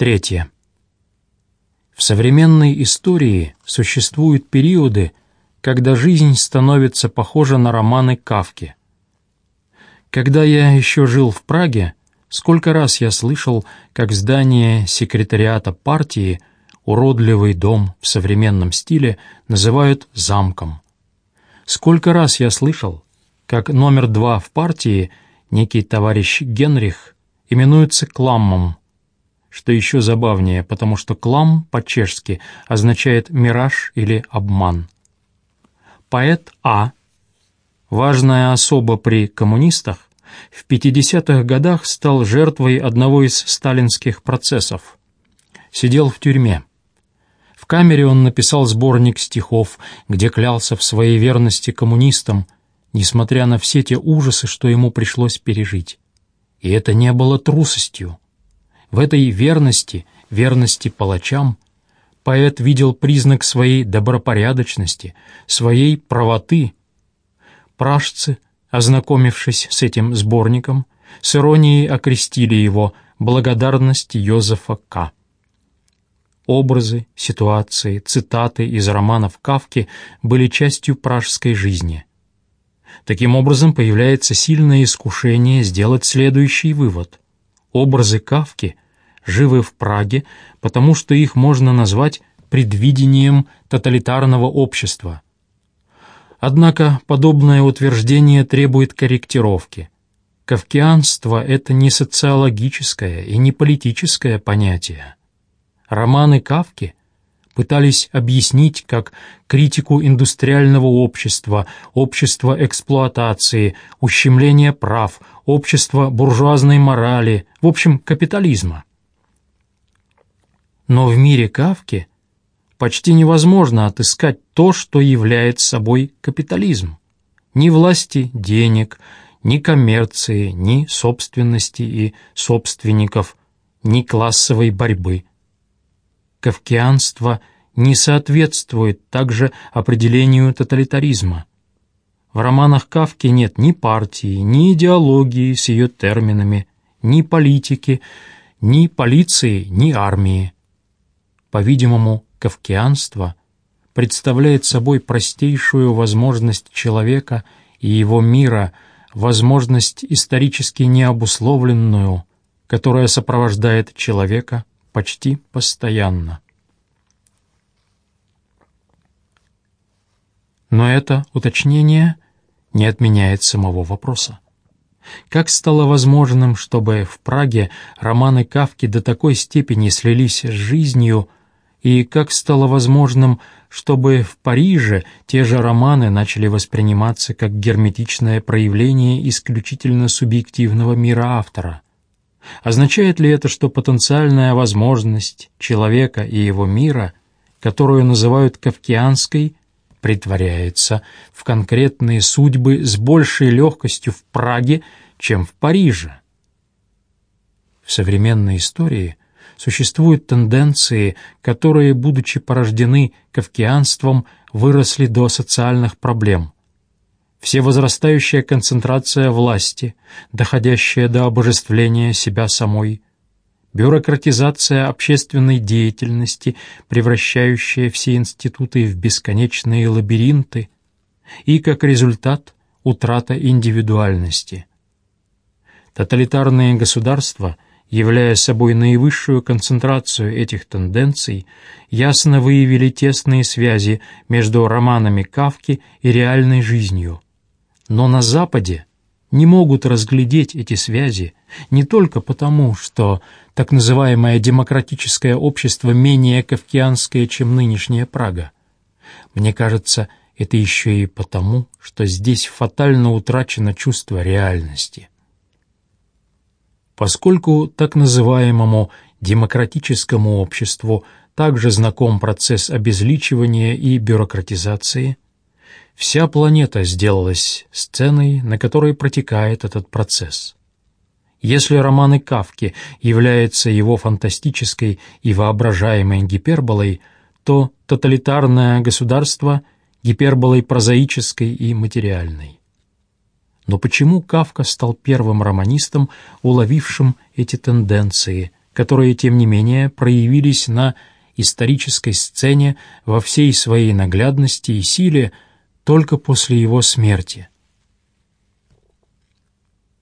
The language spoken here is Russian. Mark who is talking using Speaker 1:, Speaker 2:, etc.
Speaker 1: Третье. В современной истории существуют периоды, когда жизнь становится похожа на романы Кавки. Когда я еще жил в Праге, сколько раз я слышал, как здание секретариата партии, уродливый дом в современном стиле, называют замком. Сколько раз я слышал, как номер два в партии, некий товарищ Генрих, именуется кламмом, что еще забавнее, потому что клам по-чешски означает «мираж» или «обман». Поэт А, важная особа при коммунистах, в 50-х годах стал жертвой одного из сталинских процессов. Сидел в тюрьме. В камере он написал сборник стихов, где клялся в своей верности коммунистам, несмотря на все те ужасы, что ему пришлось пережить. И это не было трусостью. В этой верности, верности палачам, поэт видел признак своей добропорядочности, своей правоты. Пражцы, ознакомившись с этим сборником, с иронией окрестили его «Благодарность Йозефа К». Образы, ситуации, цитаты из романов Кавки были частью пражской жизни. Таким образом, появляется сильное искушение сделать следующий вывод. Образы Кавки живы в Праге, потому что их можно назвать предвидением тоталитарного общества. Однако подобное утверждение требует корректировки. Кавкианство — это не социологическое и не политическое понятие. Романы Кавки пытались объяснить как критику индустриального общества, общества эксплуатации, ущемления прав, общества буржуазной морали, в общем, капитализма. Но в мире Кавки почти невозможно отыскать то, что является собой капитализм. Ни власти денег, ни коммерции, ни собственности и собственников, ни классовой борьбы – кавкианство не соответствует также определению тоталитаризма. В романах Кавки нет ни партии, ни идеологии с ее терминами, ни политики, ни полиции, ни армии. По-видимому, кавкианство представляет собой простейшую возможность человека и его мира, возможность исторически необусловленную, которая сопровождает человека почти постоянно. Но это уточнение не отменяет самого вопроса. Как стало возможным, чтобы в Праге романы Кавки до такой степени слились с жизнью, и как стало возможным, чтобы в Париже те же романы начали восприниматься как герметичное проявление исключительно субъективного мира автора – Означает ли это, что потенциальная возможность человека и его мира, которую называют кавкианской, притворяется в конкретные судьбы с большей легкостью в Праге, чем в Париже? В современной истории существуют тенденции, которые, будучи порождены кавкианством, выросли до социальных проблем – всевозрастающая концентрация власти, доходящая до обожествления себя самой, бюрократизация общественной деятельности, превращающая все институты в бесконечные лабиринты, и, как результат, утрата индивидуальности. Тоталитарные государства, являя собой наивысшую концентрацию этих тенденций, ясно выявили тесные связи между романами Кавки и реальной жизнью – но на Западе не могут разглядеть эти связи не только потому, что так называемое демократическое общество менее кавкианское, чем нынешняя Прага. Мне кажется, это еще и потому, что здесь фатально утрачено чувство реальности. Поскольку так называемому демократическому обществу также знаком процесс обезличивания и бюрократизации – Вся планета сделалась сценой, на которой протекает этот процесс. Если романы Кавки являются его фантастической и воображаемой гиперболой, то тоталитарное государство — гиперболой прозаической и материальной. Но почему Кавка стал первым романистом, уловившим эти тенденции, которые, тем не менее, проявились на исторической сцене во всей своей наглядности и силе только после его смерти –